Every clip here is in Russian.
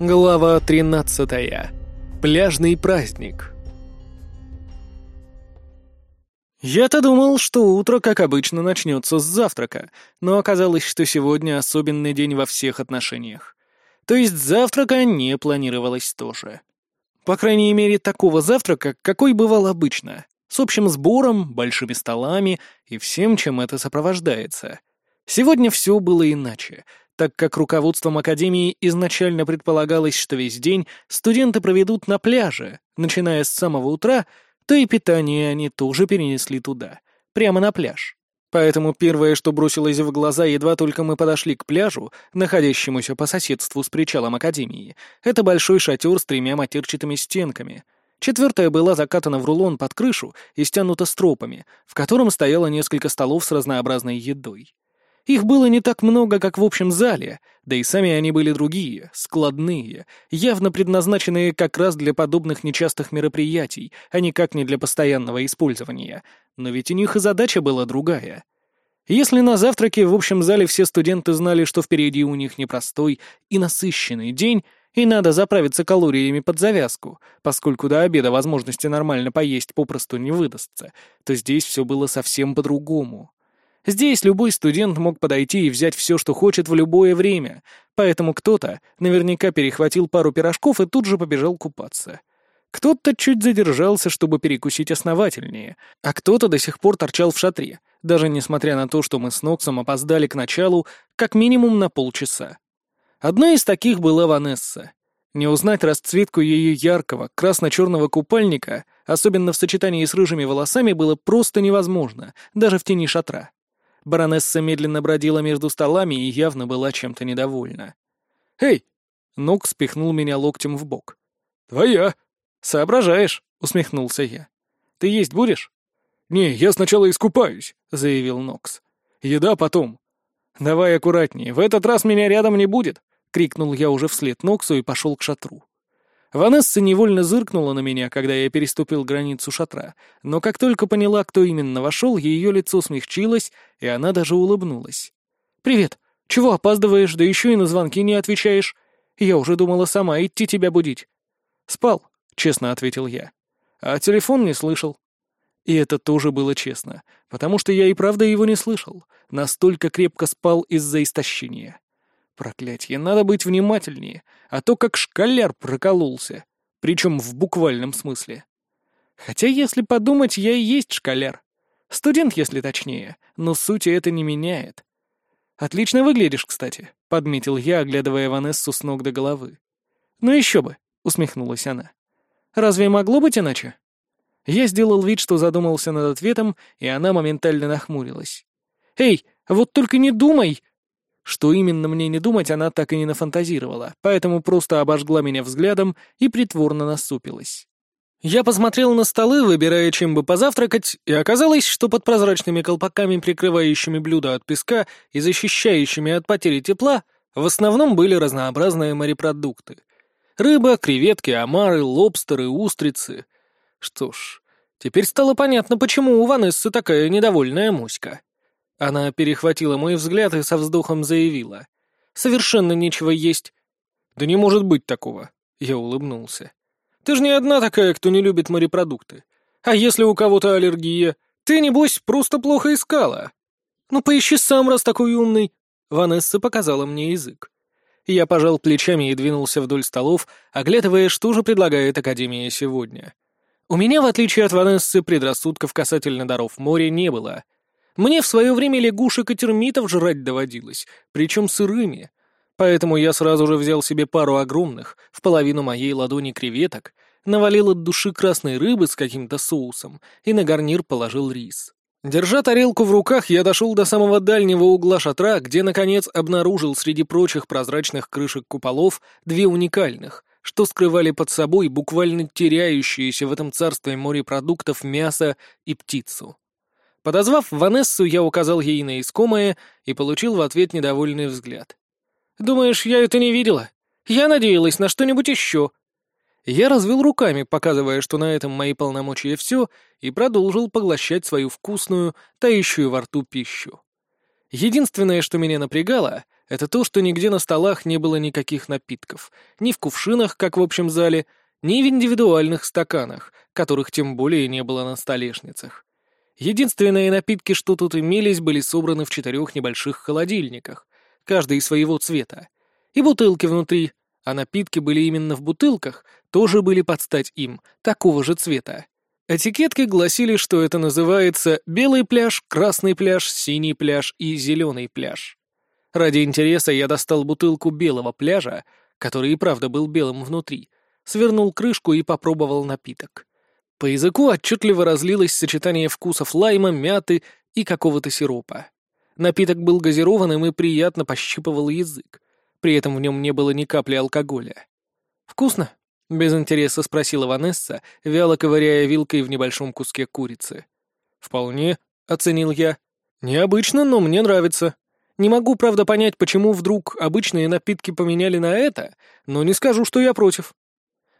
Глава 13. Пляжный праздник. Я-то думал, что утро, как обычно, начнется с завтрака, но оказалось, что сегодня особенный день во всех отношениях. То есть завтрака не планировалось тоже. По крайней мере, такого завтрака, какой бывал обычно, с общим сбором, большими столами и всем, чем это сопровождается. Сегодня все было иначе, так как руководством Академии изначально предполагалось, что весь день студенты проведут на пляже, начиная с самого утра, то и питание они тоже перенесли туда, прямо на пляж. Поэтому первое, что бросилось в глаза, едва только мы подошли к пляжу, находящемуся по соседству с причалом Академии, это большой шатер с тремя матерчатыми стенками. Четвертая была закатана в рулон под крышу и стянута стропами, в котором стояло несколько столов с разнообразной едой. Их было не так много, как в общем зале, да и сами они были другие, складные, явно предназначенные как раз для подобных нечастых мероприятий, а никак не для постоянного использования. Но ведь у них и задача была другая. Если на завтраке в общем зале все студенты знали, что впереди у них непростой и насыщенный день, и надо заправиться калориями под завязку, поскольку до обеда возможности нормально поесть попросту не выдастся, то здесь все было совсем по-другому. Здесь любой студент мог подойти и взять все, что хочет в любое время, поэтому кто-то наверняка перехватил пару пирожков и тут же побежал купаться. Кто-то чуть задержался, чтобы перекусить основательнее, а кто-то до сих пор торчал в шатре, даже несмотря на то, что мы с Ноксом опоздали к началу как минимум на полчаса. Одна из таких была Ванесса. Не узнать расцветку ее яркого, красно-черного купальника, особенно в сочетании с рыжими волосами, было просто невозможно, даже в тени шатра. Баронесса медленно бродила между столами и явно была чем-то недовольна. «Эй!» — Нук спихнул меня локтем в бок. «Твоя!» «Соображаешь!» — усмехнулся я. «Ты есть будешь?» «Не, я сначала искупаюсь», — заявил Нокс. «Еда потом». «Давай аккуратнее, в этот раз меня рядом не будет», — крикнул я уже вслед Ноксу и пошел к шатру. Ванесса невольно зыркнула на меня, когда я переступил границу шатра, но как только поняла, кто именно вошел, ее лицо смягчилось, и она даже улыбнулась. «Привет! Чего опаздываешь, да еще и на звонки не отвечаешь? Я уже думала сама идти тебя будить». «Спал», — честно ответил я. «А телефон не слышал». И это тоже было честно, потому что я и правда его не слышал, настолько крепко спал из-за истощения. Проклятье, надо быть внимательнее, а то как школяр прокололся. Причем в буквальном смысле. Хотя, если подумать, я и есть школяр. Студент, если точнее, но сути это не меняет. «Отлично выглядишь, кстати», — подметил я, оглядывая Ванессу с ног до головы. «Ну еще бы», — усмехнулась она. «Разве могло быть иначе?» Я сделал вид, что задумался над ответом, и она моментально нахмурилась. «Эй, вот только не думай!» Что именно мне не думать, она так и не нафантазировала, поэтому просто обожгла меня взглядом и притворно насупилась. Я посмотрел на столы, выбирая, чем бы позавтракать, и оказалось, что под прозрачными колпаками, прикрывающими блюдо от песка и защищающими от потери тепла, в основном были разнообразные морепродукты. Рыба, креветки, омары, лобстеры, устрицы. Что ж, теперь стало понятно, почему у Ванессы такая недовольная муська. Она перехватила мой взгляд и со вздохом заявила. «Совершенно нечего есть». «Да не может быть такого», — я улыбнулся. «Ты же не одна такая, кто не любит морепродукты. А если у кого-то аллергия? Ты, небось, просто плохо искала». «Ну, поищи сам, раз такой умный». Ванесса показала мне язык. Я пожал плечами и двинулся вдоль столов, оглядывая, что же предлагает Академия сегодня. У меня, в отличие от Ванессы, предрассудков касательно даров моря не было — мне в свое время лягушек и термитов жрать доводилось, причем сырыми. Поэтому я сразу же взял себе пару огромных, в половину моей ладони креветок, навалил от души красной рыбы с каким-то соусом и на гарнир положил рис. Держа тарелку в руках, я дошел до самого дальнего угла шатра, где, наконец, обнаружил среди прочих прозрачных крышек куполов две уникальных, что скрывали под собой буквально теряющиеся в этом царстве морепродуктов мясо и птицу. Подозвав Ванессу, я указал ей на искомое и получил в ответ недовольный взгляд. «Думаешь, я это не видела? Я надеялась на что-нибудь еще». Я развел руками, показывая, что на этом мои полномочия все, и продолжил поглощать свою вкусную, тающую во рту пищу. Единственное, что меня напрягало, это то, что нигде на столах не было никаких напитков. Ни в кувшинах, как в общем зале, ни в индивидуальных стаканах, которых тем более не было на столешницах. Единственные напитки, что тут имелись, были собраны в четырех небольших холодильниках, каждый своего цвета. И бутылки внутри, а напитки были именно в бутылках, тоже были под стать им, такого же цвета. Этикетки гласили, что это называется белый пляж, красный пляж, синий пляж и зеленый пляж. Ради интереса я достал бутылку белого пляжа, который и правда был белым внутри, свернул крышку и попробовал напиток. По языку отчетливо разлилось сочетание вкусов лайма, мяты и какого-то сиропа. Напиток был газированным и приятно пощипывал язык. При этом в нем не было ни капли алкоголя. «Вкусно?» — без интереса спросила Ванесса, вяло ковыряя вилкой в небольшом куске курицы. «Вполне», — оценил я. «Необычно, но мне нравится. Не могу, правда, понять, почему вдруг обычные напитки поменяли на это, но не скажу, что я против».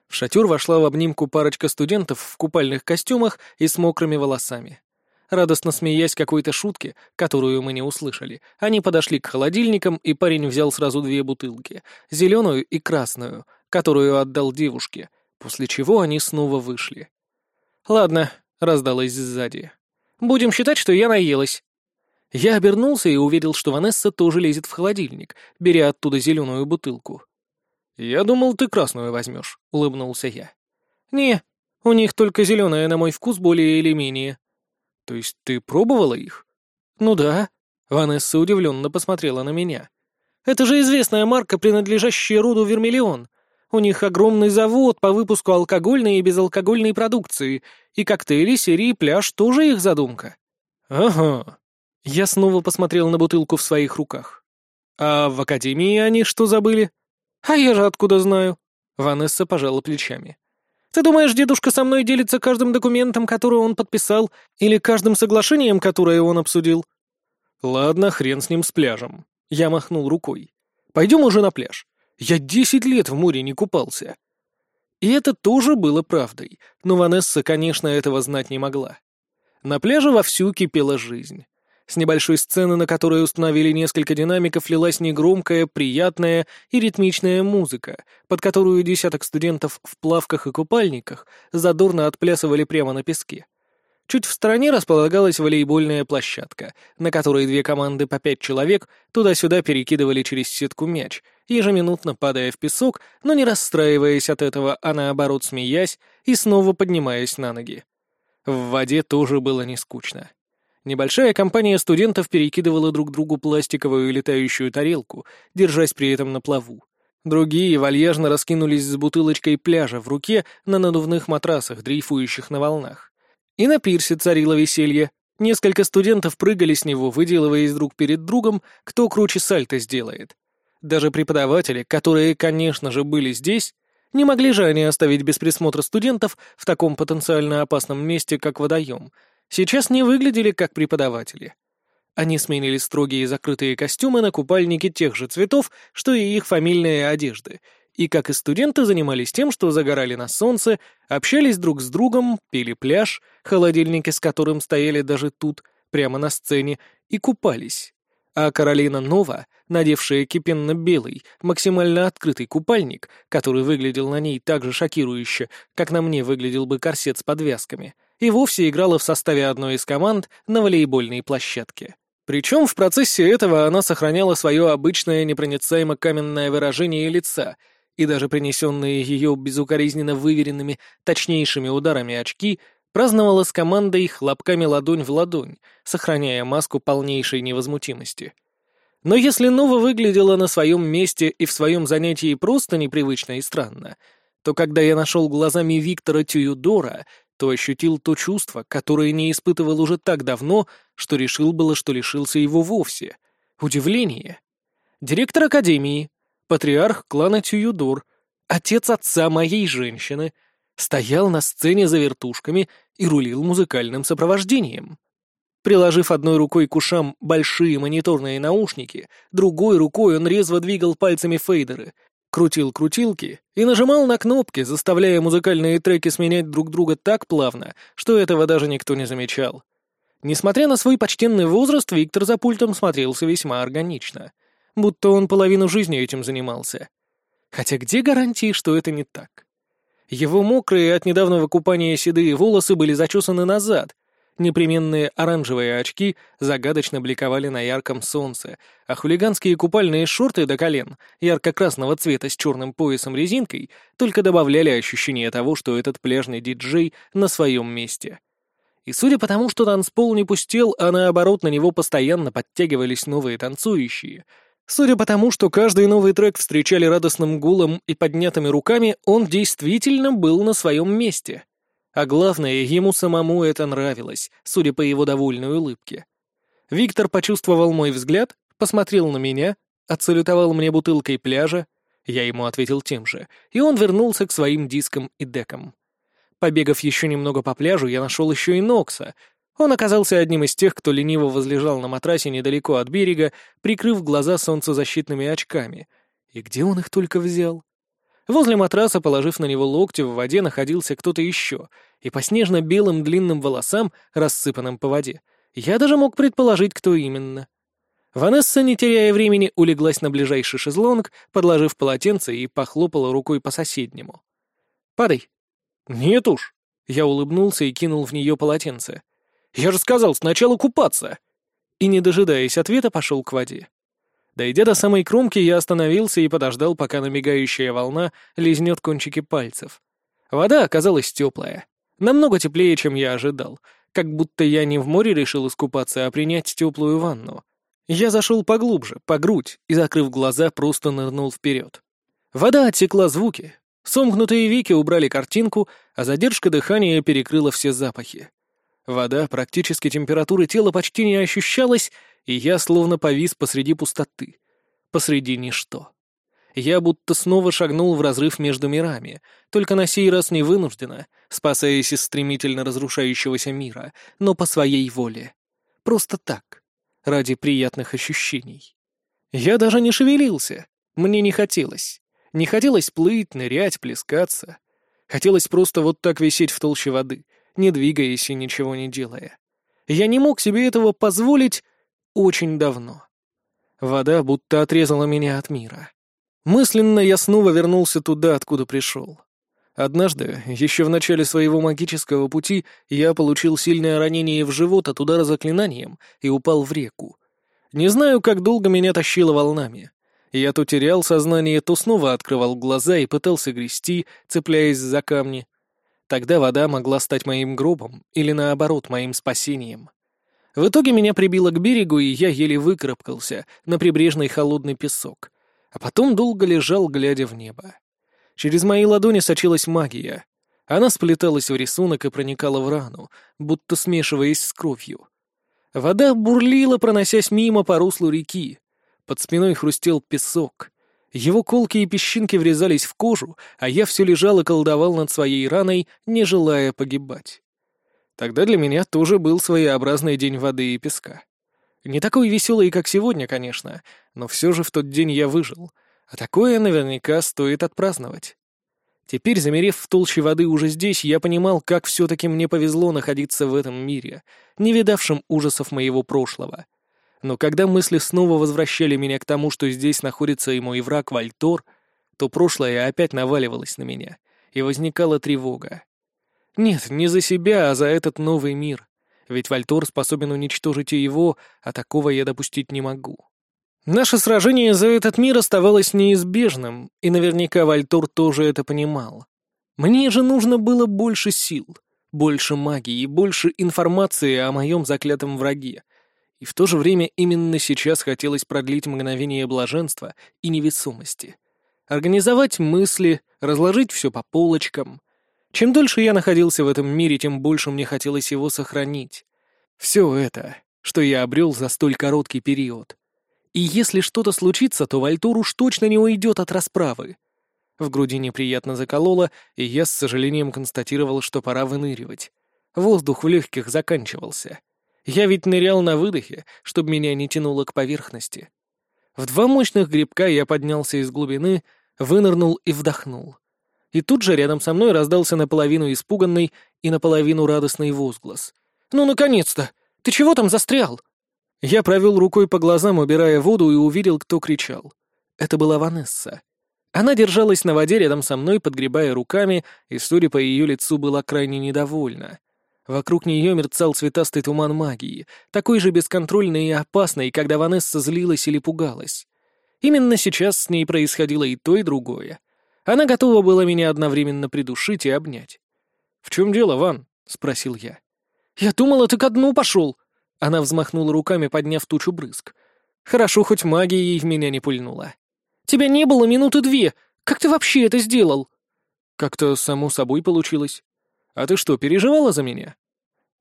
В шатер вошла в обнимку парочка студентов в купальных костюмах и с мокрыми волосами. Радостно смеясь какой-то шутке, которую мы не услышали, они подошли к холодильникам, и парень взял сразу две бутылки — зеленую и красную, которую отдал девушке, после чего они снова вышли. «Ладно», — раздалось сзади. «Будем считать, что я наелась». Я обернулся и увидел, что Ванесса тоже лезет в холодильник, беря оттуда зеленую бутылку. «Я думал, ты красную возьмешь», — улыбнулся я. «Не, у них только зеленая на мой вкус более или менее». «То есть ты пробовала их?» «Ну да». Ванесса удивленно посмотрела на меня. «Это же известная марка, принадлежащая роду Вермиллион. У них огромный завод по выпуску алкогольной и безалкогольной продукции, и коктейли серии «Пляж» тоже их задумка». «Ага». Я снова посмотрел на бутылку в своих руках. «А в академии они что забыли?» «А я же откуда знаю?» Ванесса пожала плечами. «Ты думаешь, дедушка со мной делится каждым документом, который он подписал, или каждым соглашением, которое он обсудил?» «Ладно, хрен с ним с пляжем». Я махнул рукой. «Пойдем уже на пляж. Я десять лет в море не купался». И это тоже было правдой, но Ванесса, конечно, этого знать не могла. На пляже вовсю кипела жизнь. С небольшой сцены, на которой установили несколько динамиков, лилась негромкая, приятная и ритмичная музыка, под которую десяток студентов в плавках и купальниках задорно отплясывали прямо на песке. Чуть в стороне располагалась волейбольная площадка, на которой две команды по пять человек туда-сюда перекидывали через сетку мяч, ежеминутно падая в песок, но не расстраиваясь от этого, а наоборот смеясь и снова поднимаясь на ноги. В воде тоже было не скучно. Небольшая компания студентов перекидывала друг другу пластиковую летающую тарелку, держась при этом на плаву. Другие вальяжно раскинулись с бутылочкой пляжа в руке на надувных матрасах, дрейфующих на волнах. И на пирсе царило веселье. Несколько студентов прыгали с него, выделываясь друг перед другом, кто круче сальто сделает. Даже преподаватели, которые, конечно же, были здесь, не могли же они оставить без присмотра студентов в таком потенциально опасном месте, как водоем — сейчас не выглядели как преподаватели. Они сменили строгие закрытые костюмы на купальники тех же цветов, что и их фамильные одежды, и, как и студенты, занимались тем, что загорали на солнце, общались друг с другом, пили пляж, холодильники с которым стояли даже тут, прямо на сцене, и купались. А Каролина Нова, надевшая кипенно-белый, максимально открытый купальник, который выглядел на ней так же шокирующе, как на мне выглядел бы корсет с подвязками — и вовсе играла в составе одной из команд на волейбольной площадке. Причем в процессе этого она сохраняла свое обычное непроницаемо каменное выражение лица, и даже принесенные ее безукоризненно выверенными, точнейшими ударами очки праздновала с командой хлопками ладонь в ладонь, сохраняя маску полнейшей невозмутимости. Но если Нова выглядела на своем месте и в своем занятии просто непривычно и странно, то когда я нашел глазами Виктора Тююдора, то ощутил то чувство, которое не испытывал уже так давно, что решил было, что лишился его вовсе. Удивление. Директор Академии, патриарх клана Тююдор, отец отца моей женщины, стоял на сцене за вертушками и рулил музыкальным сопровождением. Приложив одной рукой к ушам большие мониторные наушники, другой рукой он резво двигал пальцами фейдеры — крутил крутилки и нажимал на кнопки, заставляя музыкальные треки сменять друг друга так плавно, что этого даже никто не замечал. Несмотря на свой почтенный возраст, Виктор за пультом смотрелся весьма органично. Будто он половину жизни этим занимался. Хотя где гарантии, что это не так? Его мокрые от недавнего купания седые волосы были зачесаны назад, Непременные оранжевые очки загадочно бликовали на ярком солнце, а хулиганские купальные шорты до колен, ярко-красного цвета с черным поясом-резинкой, только добавляли ощущение того, что этот пляжный диджей на своем месте. И судя по тому, что танцпол не пустел, а наоборот на него постоянно подтягивались новые танцующие, судя по тому, что каждый новый трек встречали радостным гулом и поднятыми руками, он действительно был на своем месте. А главное, ему самому это нравилось, судя по его довольной улыбке. Виктор почувствовал мой взгляд, посмотрел на меня, отсалютовал мне бутылкой пляжа, я ему ответил тем же, и он вернулся к своим дискам и декам. Побегав еще немного по пляжу, я нашел еще и Нокса. Он оказался одним из тех, кто лениво возлежал на матрасе недалеко от берега, прикрыв глаза солнцезащитными очками. И где он их только взял? Возле матраса, положив на него локти, в воде находился кто-то еще, и по снежно-белым длинным волосам, рассыпанным по воде, я даже мог предположить, кто именно. Ванесса, не теряя времени, улеглась на ближайший шезлонг, подложив полотенце и похлопала рукой по соседнему. «Падай». «Нет уж». Я улыбнулся и кинул в нее полотенце. «Я же сказал, сначала купаться!» И, не дожидаясь ответа, пошел к воде. Дойдя до самой кромки, я остановился и подождал, пока намигающая волна лизнет кончики пальцев. Вода оказалась теплая. Намного теплее, чем я ожидал. Как будто я не в море решил искупаться, а принять теплую ванну. Я зашел поглубже, по грудь, и, закрыв глаза, просто нырнул вперед. Вода отсекла звуки. Сомкнутые веки убрали картинку, а задержка дыхания перекрыла все запахи. Вода, практически температуры тела почти не ощущалась, и я словно повис посреди пустоты, посреди ничто. Я будто снова шагнул в разрыв между мирами, только на сей раз не вынужденно, спасаясь из стремительно разрушающегося мира, но по своей воле. Просто так, ради приятных ощущений. Я даже не шевелился, мне не хотелось. Не хотелось плыть, нырять, плескаться. Хотелось просто вот так висеть в толще воды, не двигаясь и ничего не делая. Я не мог себе этого позволить, очень давно. Вода будто отрезала меня от мира. Мысленно я снова вернулся туда, откуда пришел. Однажды, еще в начале своего магического пути, я получил сильное ранение в живот от удара заклинанием и упал в реку. Не знаю, как долго меня тащило волнами. Я то терял сознание, то снова открывал глаза и пытался грести, цепляясь за камни. Тогда вода могла стать моим гробом или, наоборот, моим спасением. В итоге меня прибило к берегу, и я еле выкарабкался на прибрежный холодный песок, а потом долго лежал, глядя в небо. Через мои ладони сочилась магия. Она сплеталась в рисунок и проникала в рану, будто смешиваясь с кровью. Вода бурлила, проносясь мимо по руслу реки. Под спиной хрустел песок. Его колки и песчинки врезались в кожу, а я все лежал и колдовал над своей раной, не желая погибать. Тогда для меня тоже был своеобразный день воды и песка. Не такой веселый, как сегодня, конечно, но все же в тот день я выжил, а такое наверняка стоит отпраздновать. Теперь, замерев в толще воды уже здесь, я понимал, как все-таки мне повезло находиться в этом мире, не видавшем ужасов моего прошлого. Но когда мысли снова возвращали меня к тому, что здесь находится и мой враг Вальтор, то прошлое опять наваливалось на меня, и возникала тревога. Нет, не за себя, а за этот новый мир. Ведь Вальтор способен уничтожить и его, а такого я допустить не могу. Наше сражение за этот мир оставалось неизбежным, и наверняка Вальтор тоже это понимал. Мне же нужно было больше сил, больше магии больше информации о моем заклятом враге. И в то же время именно сейчас хотелось продлить мгновение блаженства и невесомости. Организовать мысли, разложить все по полочкам, чем дольше я находился в этом мире, тем больше мне хотелось его сохранить. Все это, что я обрел за столь короткий период. И если что-то случится, то Вальтур уж точно не уйдет от расправы. В груди неприятно закололо, и я с сожалением констатировал, что пора выныривать. Воздух в легких заканчивался. Я ведь нырял на выдохе, чтобы меня не тянуло к поверхности. В два мощных грибка я поднялся из глубины, вынырнул и вдохнул и тут же рядом со мной раздался наполовину испуганный и наполовину радостный возглас. «Ну, наконец-то! Ты чего там застрял?» Я провел рукой по глазам, убирая воду, и увидел, кто кричал. Это была Ванесса. Она держалась на воде рядом со мной, подгребая руками, и, судя по ее лицу, была крайне недовольна. Вокруг нее мерцал цветастый туман магии, такой же бесконтрольный и опасный, когда Ванесса злилась или пугалась. Именно сейчас с ней происходило и то, и другое. Она готова была меня одновременно придушить и обнять. «В чем дело, Ван?» — спросил я. «Я думала, ты ко дну пошел!» Она взмахнула руками, подняв тучу брызг. «Хорошо, хоть магия ей в меня не пульнула. Тебя не было минуты две! Как ты вообще это сделал?» «Как-то само собой получилось. А ты что, переживала за меня?»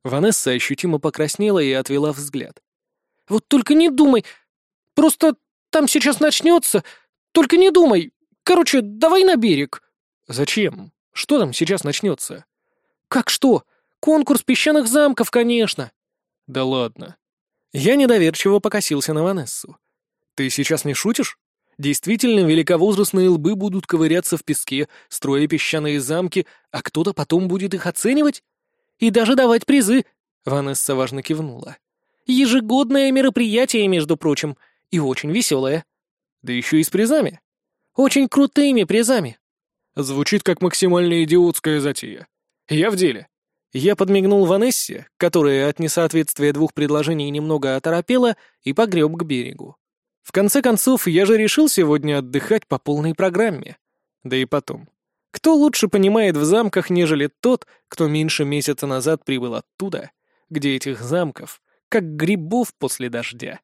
Ванесса ощутимо покраснела и отвела взгляд. «Вот только не думай! Просто там сейчас начнется! Только не думай! Короче, давай на берег!» «Зачем? Что там сейчас начнется?» «Как что? Конкурс песчаных замков, конечно!» «Да ладно!» Я недоверчиво покосился на Ванессу. «Ты сейчас не шутишь? Действительно, великовозрастные лбы будут ковыряться в песке, строя песчаные замки, а кто-то потом будет их оценивать? И даже давать призы!» Ванесса важно кивнула. «Ежегодное мероприятие, между прочим, и очень веселое. Да еще и с призами. Очень крутыми призами». Звучит как максимально идиотская затея. Я в деле. Я подмигнул Ванессе, которая от несоответствия двух предложений немного оторопела, и погреб к берегу. В конце концов, я же решил сегодня отдыхать по полной программе. Да и потом. Кто лучше понимает в замках, нежели тот, кто меньше месяца назад прибыл оттуда, где этих замков, как грибов после дождя.